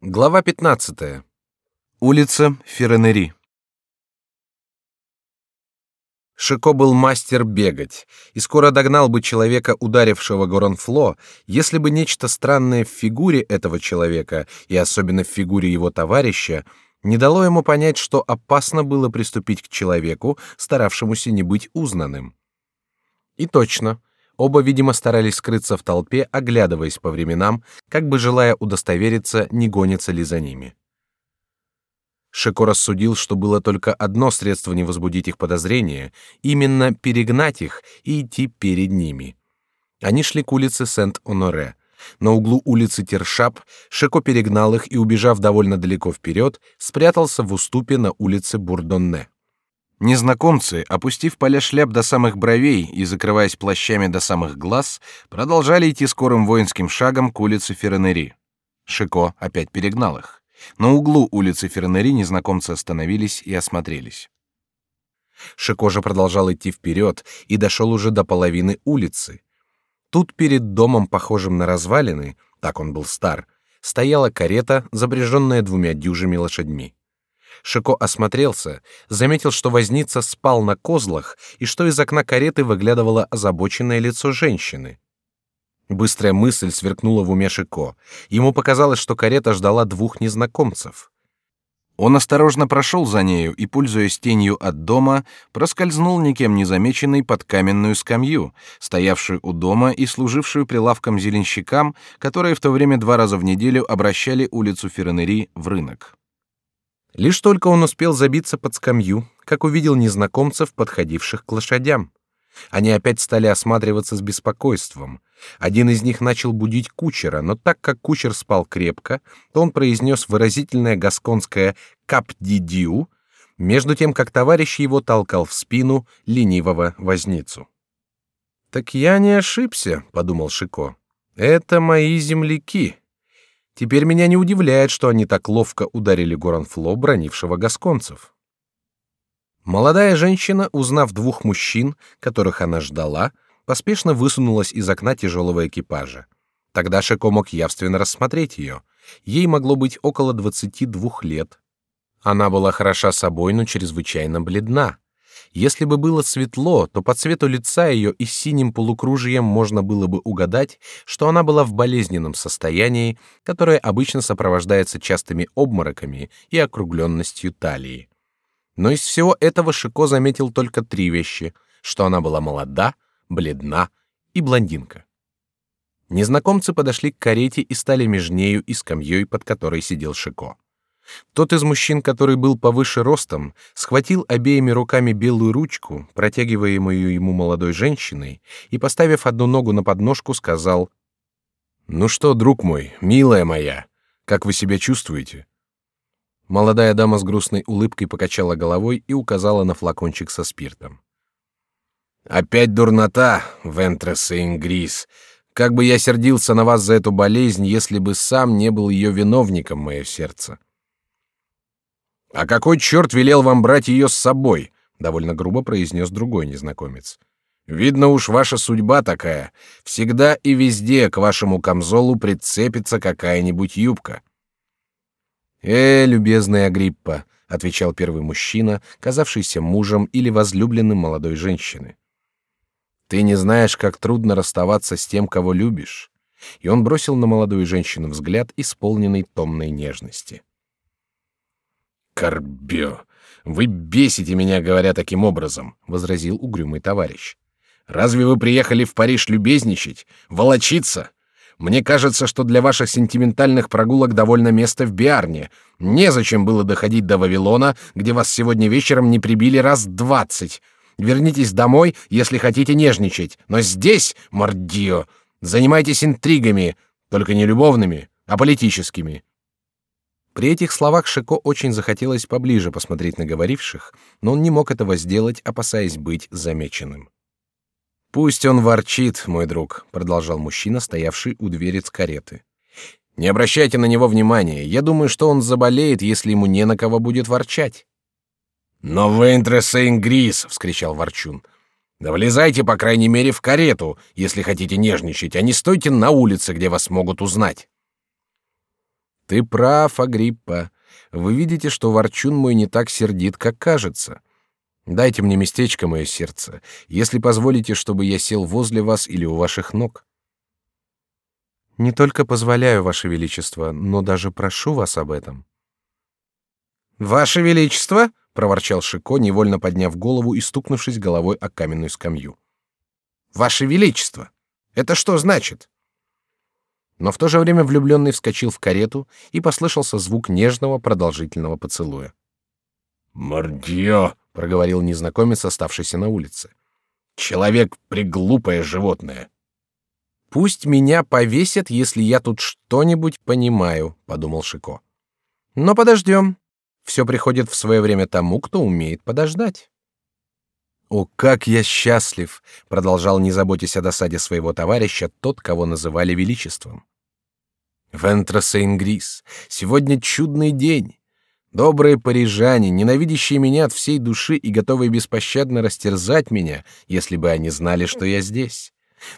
Глава 15. Улица Ференери. Шико был мастер бегать и скоро догнал бы человека, ударившего Горонфло, если бы нечто странное в фигуре этого человека и особенно в фигуре его товарища не дало ему понять, что опасно было приступить к человеку, старавшемуся не быть узнанным. И точно, Оба, видимо, старались скрыться в толпе, оглядываясь по временам, как бы желая удостовериться, не гонится ли за ними. Шико рассудил, что было только одно средство не возбудить их подозрения, именно перегнать их и идти перед ними. Они шли к улице Сент-Оноре. На углу улицы Тершап Шико перегнал их и, убежав довольно далеко вперед, спрятался в уступе на улице Бурдонне. Незнакомцы, опустив поля шляп до самых бровей и закрываясь плащами до самых глаз, продолжали идти скорым воинским шагом к улице Ференери. Шико опять перегнал их. На углу улицы Ференери незнакомцы остановились и осмотрелись. Шико же продолжал идти вперед и дошел уже до половины улицы. Тут перед домом, похожим на развалины, так он был стар, стояла карета, запряженная двумя дюжими лошадьми. Шико осмотрелся, заметил, что возница спал на козлах и что из окна кареты выглядывало озабоченное лицо женщины. Быстрая мысль сверкнула в уме Шико. Ему показалось, что карета ждала двух незнакомцев. Он осторожно прошел за нею и, пользуясь тенью от дома, проскользнул никем не замеченный под каменную скамью, стоявшую у дома и служившую прилавком зеленщикам, которые в то время два раза в неделю обращали улицу Ференери в рынок. Лишь только он успел забиться под скамью, как увидел незнакомцев, подходивших к лошадям. Они опять стали осматриваться с беспокойством. Один из них начал будить кучера, но так как кучер спал крепко, то он произнес выразительное гасконское «кап-ди-дю», между тем как товарищ его толкал в спину ленивого возницу. «Так я не ошибся», — подумал Шико. «Это мои земляки». Теперь меня не удивляет, что они так ловко ударили Горанфло, бронившего гасконцев. Молодая женщина, узнав двух мужчин, которых она ждала, поспешно высунулась из окна тяжелого экипажа. Тогда Шеко мог явственно рассмотреть ее. Ей могло быть около двадцати двух лет. Она была хороша собой, но чрезвычайно бледна. Если бы было светло, то по цвету лица ее и синим полукружием можно было бы угадать, что она была в болезненном состоянии, которое обычно сопровождается частыми обмороками и округленностью талии. Но из всего этого Шико заметил только три вещи: что она была молода, бледна и блондинка. Незнакомцы подошли к карете и стали между нею и скамьей, под которой сидел Шико. Тот из мужчин, который был повыше ростом, схватил обеими руками белую ручку, протягиваемую ему молодой женщиной, и, поставив одну ногу на подножку, сказал: "Ну что, друг мой, милая моя, как вы себя чувствуете?" Молодая дама с грустной улыбкой покачала головой и указала на флакончик со спиртом. Опять дурнота, Вентрес и Ингрис. Как бы я сердился на вас за эту болезнь, если бы сам не был ее виновником, мое сердце. А какой черт велел вам брать ее с собой? довольно грубо произнес другой незнакомец. Видно уж ваша судьба такая. Всегда и везде к вашему камзолу прицепится какая-нибудь юбка. Э, любезная Агриппа, отвечал первый мужчина, казавшийся мужем или возлюбленным молодой женщины. Ты не знаешь, как трудно расставаться с тем, кого любишь. И он бросил на молодую женщину взгляд, исполненный томной нежности. Корбё, вы бесите меня, говоря таким образом, возразил угрюмый товарищ. Разве вы приехали в Париж любезничать, волочиться? Мне кажется, что для ваших сентиментальных прогулок довольно места в Биарне. Незачем было доходить до Вавилона, где вас сегодня вечером не прибили раз двадцать. Вернитесь домой, если хотите нежничать. Но здесь, мордио, занимайтесь интригами, только не любовными, а политическими. При этих словах Шико очень захотелось поближе посмотреть на говоривших, но он не мог этого сделать, опасаясь быть замеченным. Пусть он ворчит, мой друг, продолжал мужчина, стоявший у двери с кареты. Не обращайте на него внимания. Я думаю, что он заболеет, если ему не на кого будет ворчать. Но вы интресейнгрис, вскричал ворчун. Да влезайте, по крайней мере, в карету, если хотите нежничать, а не стойте на улице, где вас могут узнать. Ты прав, Агриппа. Вы видите, что ворчун мой не так сердит, как кажется. Дайте мне местечко, мое сердце, если позволите, чтобы я сел возле вас или у ваших ног. Не только позволяю, ваше величество, но даже прошу вас об этом. Ваше величество, проворчал Шико, невольно подняв голову и стукнувшись головой о каменную скамью. Ваше величество, это что значит? Но в то же время влюбленный вскочил в карету и послышался звук нежного продолжительного поцелуя. Мордье, проговорил незнакомец, оставшийся на улице. Человек приглупое животное. Пусть меня повесят, если я тут что-нибудь понимаю, подумал Шико. Но подождем. Все приходит в свое время тому, кто умеет подождать. О, как я счастлив! продолжал, не заботясь о досаде своего товарища, тот, кого называли величеством. Вентра Сейнгрис, сегодня чудный день. Добрые парижане, ненавидящие меня от всей души и готовые беспощадно растерзать меня, если бы они знали, что я здесь.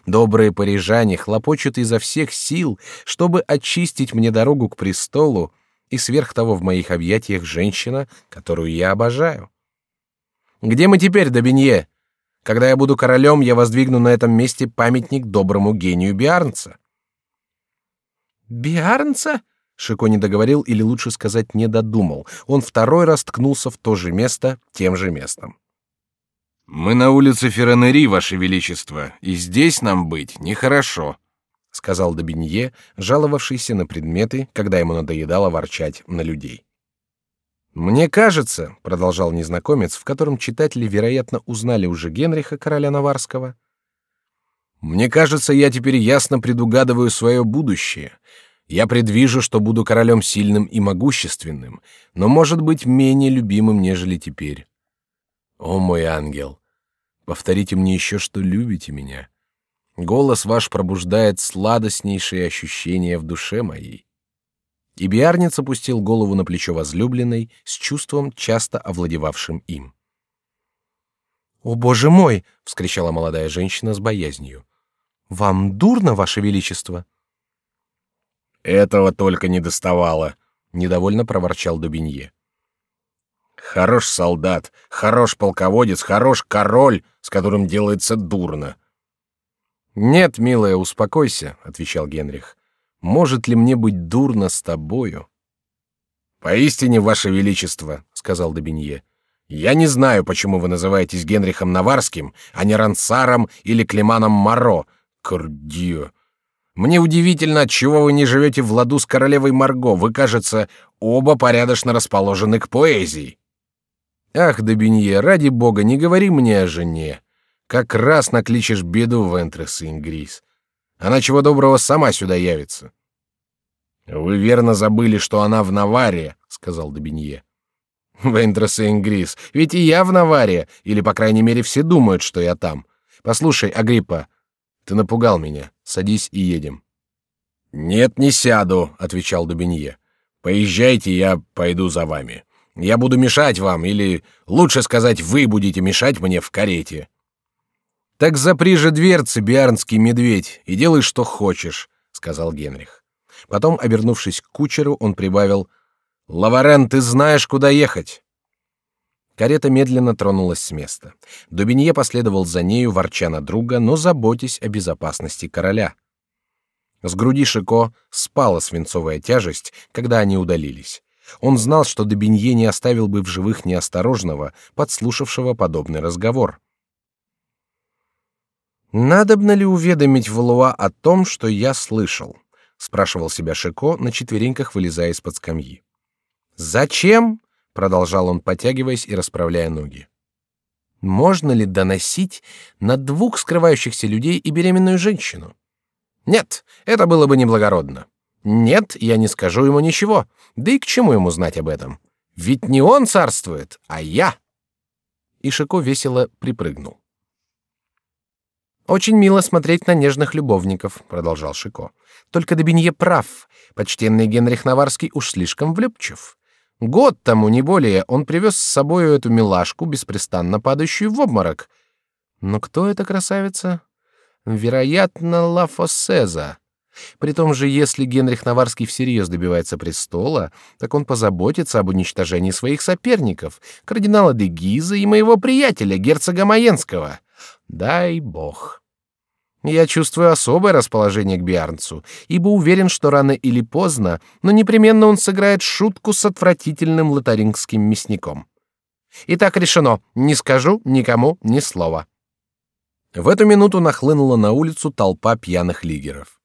Добрые парижане хлопочут изо всех сил, чтобы очистить мне дорогу к престолу, и сверх того в моих объятиях женщина, которую я обожаю. Где мы теперь, Добинье? Когда я буду королем, я воздвигну на этом месте памятник доброму гению Биарнца. Биарнца? Шико не договорил, или лучше сказать, не додумал. Он второй раз ткнулся в то же место, тем же местом. Мы на улице Ферранери, ваше величество, и здесь нам быть нехорошо, сказал Добинье, жаловавшийся на предметы, когда ему надоедало ворчать на людей. Мне кажется, продолжал незнакомец, в котором читатели, вероятно, узнали уже Генриха короля Наварского. Мне кажется, я теперь ясно предугадываю свое будущее. Я предвижу, что буду королем сильным и могущественным, но, может быть, менее любимым, нежели теперь. О, мой ангел, повторите мне еще, что любите меня. Голос ваш пробуждает сладостнейшие ощущения в душе моей. И Биарниц опустил голову на плечо возлюбленной с чувством, часто овладевавшим им. «О, боже мой!» — вскричала молодая женщина с боязнью. «Вам дурно, ваше величество?» Этого только не доставало, недовольно проворчал Дубинье. Хорош солдат, хорош полководец, хорош король, с которым делается дурно. Нет, милая, успокойся, отвечал Генрих. Может ли мне быть дурно с тобою? Поистине, ваше величество, сказал Добинье. Я не знаю, почему вы называетесь Генрихом Наварским, а не Рансаром или Климаном Маро. Кордио. Мне удивительно, отчего вы не живете в ладу с королевой Марго. Вы, кажется, оба порядочно расположены к поэзии. Ах, Добинье, ради бога, не говори мне о жене. Как раз накличешь беду в Энтрес Ингрис. Она чего доброго сама сюда явится. Вы верно забыли, что она в Наваре, сказал Добинье. В Энтрес Ингрис, ведь и я в Наваре, или по крайней мере все думают, что я там. Послушай, Агриппа, ты напугал меня. Садись и едем. Нет, не сяду, отвечал Дубинье. Поезжайте, я пойду за вами. Я буду мешать вам, или лучше сказать, вы будете мешать мне в карете. Так запри же дверцы, биарнский медведь, и делай что хочешь, сказал Генрих. Потом, обернувшись к кучеру, он прибавил: "Лаварен, ты знаешь, куда ехать?" Карета медленно тронулась с места. Дубинье последовал за нею, ворча на друга, но заботясь о безопасности короля. С груди Шико спала свинцовая тяжесть, когда они удалились. Он знал, что Дубинье не оставил бы в живых неосторожного, подслушавшего подобный разговор. «Надобно ли уведомить Валуа о том, что я слышал?» — спрашивал себя Шико, на четвереньках вылезая из-под скамьи. «Зачем?» продолжал он, потягиваясь и расправляя ноги. Можно ли доносить на двух скрывающихся людей и беременную женщину? Нет, это было бы неблагородно. Нет, я не скажу ему ничего. Да и к чему ему знать об этом? Ведь не он царствует, а я. И Шико весело припрыгнул. Очень мило смотреть на нежных любовников, продолжал Шико. Только Добинье прав. Почтенный Генрих Наварский уж слишком влюбчив. Год тому, не более, он привез с собой эту милашку, беспрестанно падающую в обморок. Но кто эта красавица? Вероятно, Ла Фоссеза. При том же, если Генрих Наварский всерьез добивается престола, так он позаботится об уничтожении своих соперников, кардинала де Гиза и моего приятеля, герцога Маенского. Дай бог. Я чувствую особое расположение к Биарнцу, ибо уверен, что рано или поздно, но непременно он сыграет шутку с отвратительным лотарингским мясником. Итак, решено. Не скажу никому ни слова. В эту минуту нахлынула на улицу толпа пьяных лигеров.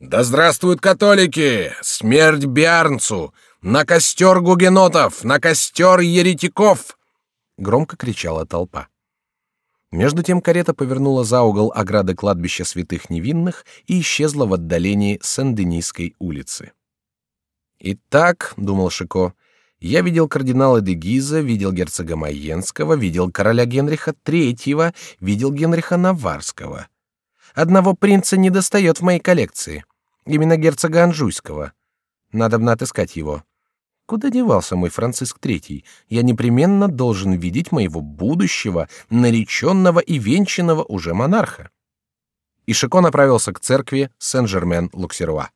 Да здравствуют католики! Смерть Биарнцу! На костер гугенотов! На костер еретиков! Громко кричала толпа. Между тем карета повернула за угол ограды кладбища святых невинных и исчезла в отдалении Сен-Денисской улицы. Итак, думал Шико, я видел кардинала де Гиза, видел герцога Майенского, видел короля Генриха III, видел Генриха Наварского. Одного принца не достает в моей коллекции, именно герцога Анжуйского. Надо бы отыскать его. Куда девался мой Франциск III? Я непременно должен видеть моего будущего, нареченного и венчанного уже монарха. И Шико направился к церкви Сен-Жермен-Луксеруа.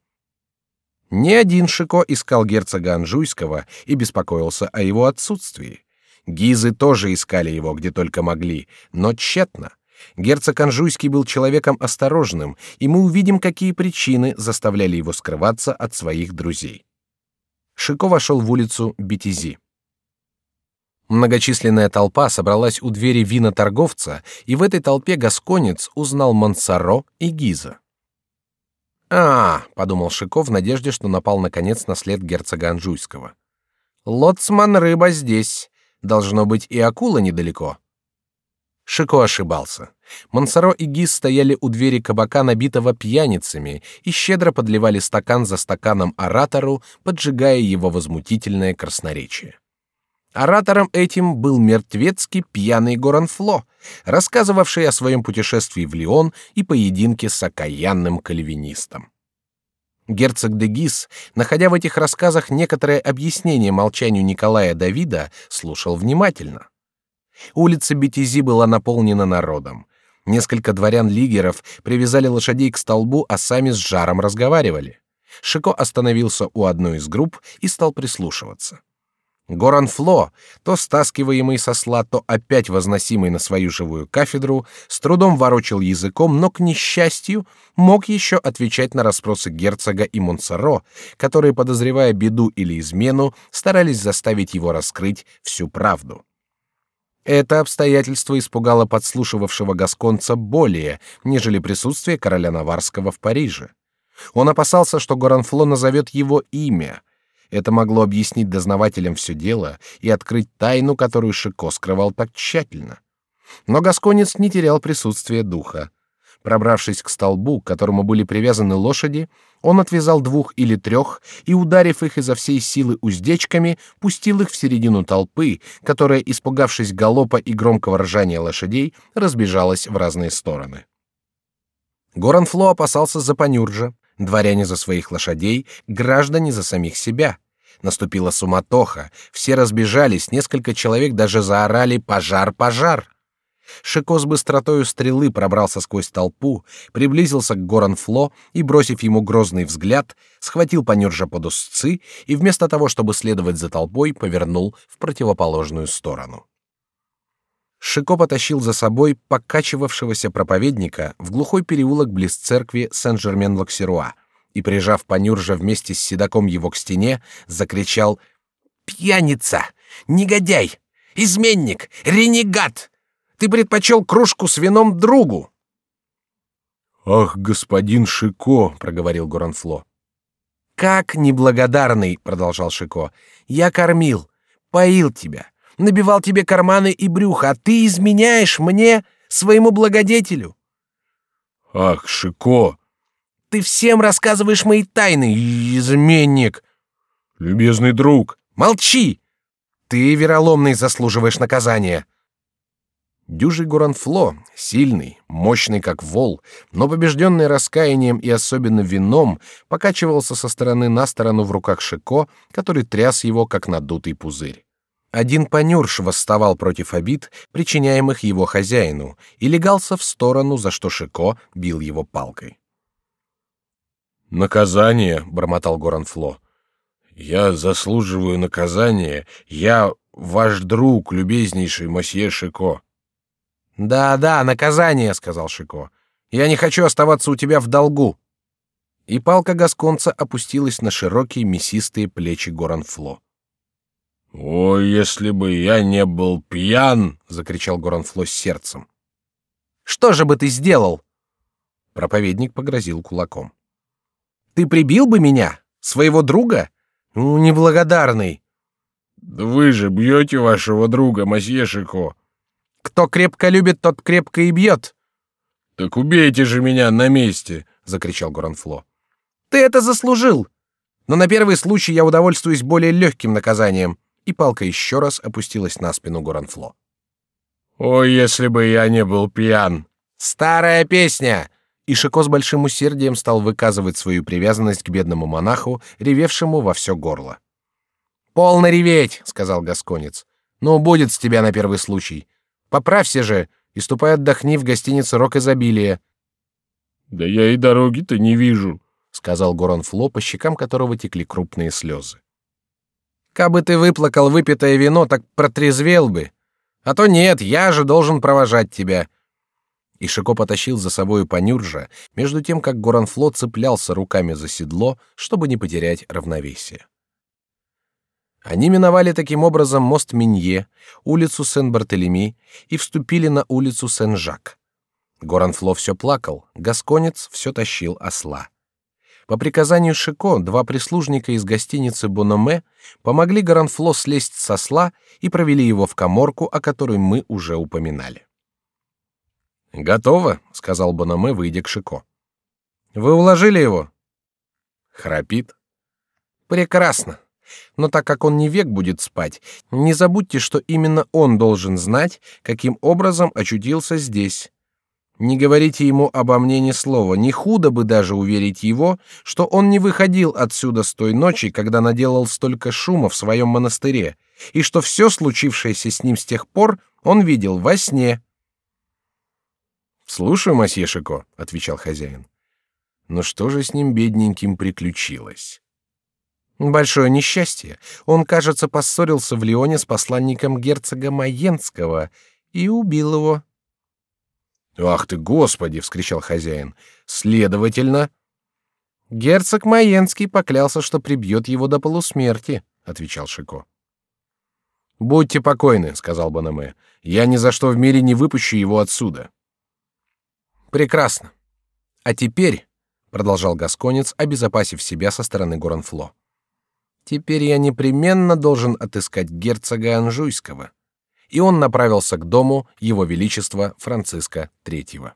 Ни один Шико искал герцога Анжуйского и беспокоился о его отсутствии. Гизы тоже искали его где только могли, но тщетно. Герцог Анжуйский был человеком осторожным, и мы увидим, какие причины заставляли его скрываться от своих друзей. Шико вошел в улицу Бетизи. Многочисленная толпа собралась у двери виноторговца, и в этой толпе гасконец узнал Мансаро и Гиза. А, подумал Шико в надежде, что напал наконец на след герцога Анжуйского. Лоцман рыба здесь, должно быть и акула недалеко. Шико ошибался. Мансаро и Гиз стояли у двери кабака, набитого пьяницами, и щедро подливали стакан за стаканом оратору, поджигая его возмутительное красноречие. Оратором этим был мертвецкий пьяный Горанфло, рассказывавший о своем путешествии в Лион и поединке с окаянным кальвинистом. Герцог де Гис, находя в этих рассказах некоторое объяснение молчанию Николая Давида, слушал внимательно. Улица Бетизи была наполнена народом. Несколько дворян-лигеров привязали лошадей к столбу, а сами с жаром разговаривали. Шико остановился у одной из групп и стал прислушиваться. Горанфло, то стаскиваемый со сла, то опять возносимый на свою живую кафедру, с трудом ворочил языком, но к несчастью мог еще отвечать на расспросы герцога и Монсоро, которые, подозревая беду или измену, старались заставить его раскрыть всю правду. Это обстоятельство испугало подслушивавшего гасконца более, нежели присутствие короля Наварского в Париже. Он опасался, что Горанфло назовет его имя. Это могло объяснить дознавателям все дело и открыть тайну, которую Шико скрывал так тщательно. Но гасконец не терял присутствия духа. Пробравшись к столбу, к которому были привязаны лошади, он отвязал двух или трех и, ударив их изо всей силы уздечками, пустил их в середину толпы, которая, испугавшись галопа и громкого ржания лошадей, разбежалась в разные стороны. Горанфло опасался за Панюржа, дворяне за своих лошадей, граждане за самих себя. Наступила суматоха, все разбежались, несколько человек даже заорали «пожар, пожар!». Шико с быстротою стрелы пробрался сквозь толпу, приблизился к Горанфло и, бросив ему грозный взгляд, схватил Панюржа под узцы и вместо того, чтобы следовать за толпой, повернул в противоположную сторону. Шико потащил за собой покачивавшегося проповедника в глухой переулок близ церкви Сен-Жермен-Локсеруа и, прижав Панюржа вместе с седаком его к стене, закричал «Пьяница! Негодяй! Изменник! Ренегат! Ты предпочел кружку с вином другу. Ах, господин Шико, проговорил Горанфло. Как неблагодарный, продолжал Шико. Я кормил, поил тебя, набивал тебе карманы и брюхо, а ты изменяешь мне, своему благодетелю. Ах, Шико, ты всем рассказываешь мои тайны, изменник. Любезный друг, молчи. Ты вероломный заслуживаешь наказания. Дюжий Гуранфло, сильный, мощный как вол, но побежденный раскаянием и особенно вином, покачивался со стороны на сторону в руках Шико, который тряс его как надутый пузырь. Один понюрш восставал против обид, причиняемых его хозяину, и легался в сторону, за что Шико бил его палкой. Наказание, бормотал Горанфло. Я заслуживаю наказания. Я ваш друг, любезнейший мосье Шико. Да, да, наказание, сказал Шико. Я не хочу оставаться у тебя в долгу. И палка гасконца опустилась на широкие мясистые плечи Горанфло. «О, если бы я не был пьян!» — закричал Горанфло с сердцем. «Что же бы ты сделал?» Проповедник погрозил кулаком. «Ты прибил бы меня, своего друга? Ну, неблагодарный!» «Да вы же бьете вашего друга, мосье Шико!» «Кто крепко любит, тот крепко и бьет!» «Так убейте же меня на месте!» — закричал Горанфло. «Ты это заслужил! Но на первый случай я удовольствуюсь более легким наказанием и палка еще раз опустилась на спину Горанфло. «О, если бы я не был пьян!» «Старая песня!» И Шико с большим усердием стал выказывать свою привязанность к бедному монаху, ревевшему во все горло. «Полно реветь!» — сказал Гасконец. «Ну, будет с тебя на первый случай. Поправься же и ступай отдохни в гостинице «Рок изобилия». «Да я и дороги-то не вижу», — сказал Горанфло, по щекам которого текли крупные слезы. Кабы ты выплакал выпитое вино, так протрезвел бы. А то нет, я же должен провожать тебя. И Шико потащил за собою Панюржа, между тем как Горанфло цеплялся руками за седло, чтобы не потерять равновесие. Они миновали таким образом мост Минье, улицу Сен-Бартелеми и вступили на улицу Сен-Жак. Горанфло все плакал, гасконец все тащил осла. По приказанию Шико два прислужника из гостиницы Бономе помогли Гаранфло слезть со сла и провели его в каморку, о которой мы уже упоминали. Готово, сказал Бономе, выйдя к Шико. Вы уложили его? Храпит. Прекрасно. Но так как он не век будет спать, не забудьте, что именно он должен знать, каким образом очутился здесь. Не говорите ему обо мне ни слова, не худо бы даже уверить его, что он не выходил отсюда с той ночи, когда наделал столько шума в своем монастыре, и что все случившееся с ним с тех пор он видел во сне. Слушаю, масье Шико, отвечал хозяин. Но что же с ним бедненьким приключилось? Большое несчастье. Он, кажется, поссорился в Лионе с посланником герцога Майенского и убил его. Ах ты, господи! – вскричал хозяин. Следовательно, герцог Маенский поклялся, что прибьет его до полусмерти, отвечал Шико. Будьте покойны, сказал Банаме. Я ни за что в мире не выпущу его отсюда. Прекрасно. А теперь, продолжал гасконец, обезопасив себя со стороны Горанфло. Теперь я непременно должен отыскать герцога Анжуйского и он направился к дому Его Величества Франциска III.